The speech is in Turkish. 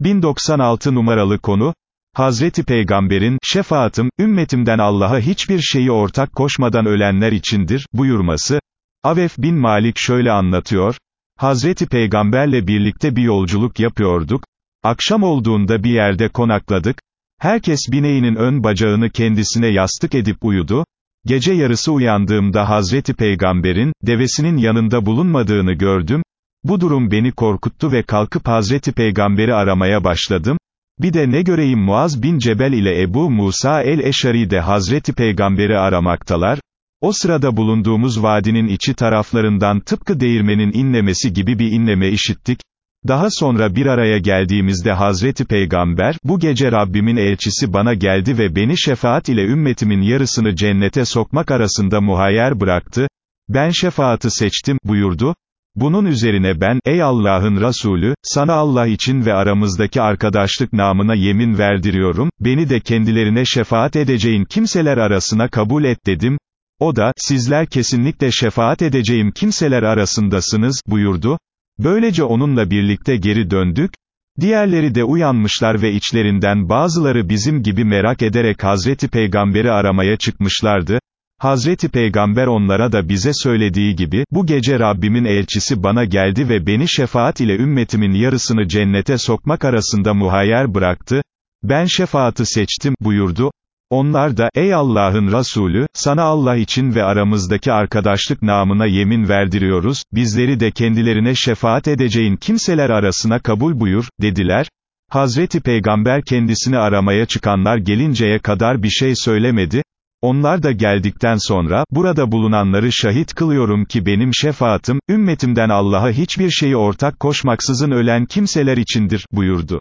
1096 numaralı konu, Hazreti Peygamber'in, şefaatim, ümmetimden Allah'a hiçbir şeyi ortak koşmadan ölenler içindir, buyurması, Avef bin Malik şöyle anlatıyor, Hazreti Peygamberle birlikte bir yolculuk yapıyorduk, akşam olduğunda bir yerde konakladık, herkes bineğinin ön bacağını kendisine yastık edip uyudu, gece yarısı uyandığımda Hazreti Peygamber'in, devesinin yanında bulunmadığını gördüm, bu durum beni korkuttu ve kalkıp Hazreti Peygamber'i aramaya başladım, bir de ne göreyim Muaz bin Cebel ile Ebu Musa el-Eşari de Hazreti Peygamber'i aramaktalar, o sırada bulunduğumuz vadinin içi taraflarından tıpkı değirmenin inlemesi gibi bir inleme işittik, daha sonra bir araya geldiğimizde Hazreti Peygamber, bu gece Rabbimin elçisi bana geldi ve beni şefaat ile ümmetimin yarısını cennete sokmak arasında muhayyer bıraktı, ben şefaatı seçtim, buyurdu, bunun üzerine ben, ey Allah'ın Resulü, sana Allah için ve aramızdaki arkadaşlık namına yemin verdiriyorum, beni de kendilerine şefaat edeceğin kimseler arasına kabul et dedim, o da, sizler kesinlikle şefaat edeceğim kimseler arasındasınız, buyurdu, böylece onunla birlikte geri döndük, diğerleri de uyanmışlar ve içlerinden bazıları bizim gibi merak ederek Hazreti Peygamber'i aramaya çıkmışlardı, Hazreti Peygamber onlara da bize söylediği gibi, bu gece Rabbimin elçisi bana geldi ve beni şefaat ile ümmetimin yarısını cennete sokmak arasında muhayyer bıraktı, ben şefaatı seçtim, buyurdu, onlar da, ey Allah'ın Resulü, sana Allah için ve aramızdaki arkadaşlık namına yemin verdiriyoruz, bizleri de kendilerine şefaat edeceğin kimseler arasına kabul buyur, dediler, Hazreti Peygamber kendisini aramaya çıkanlar gelinceye kadar bir şey söylemedi, onlar da geldikten sonra, burada bulunanları şahit kılıyorum ki benim şefaatim, ümmetimden Allah'a hiçbir şeyi ortak koşmaksızın ölen kimseler içindir, buyurdu.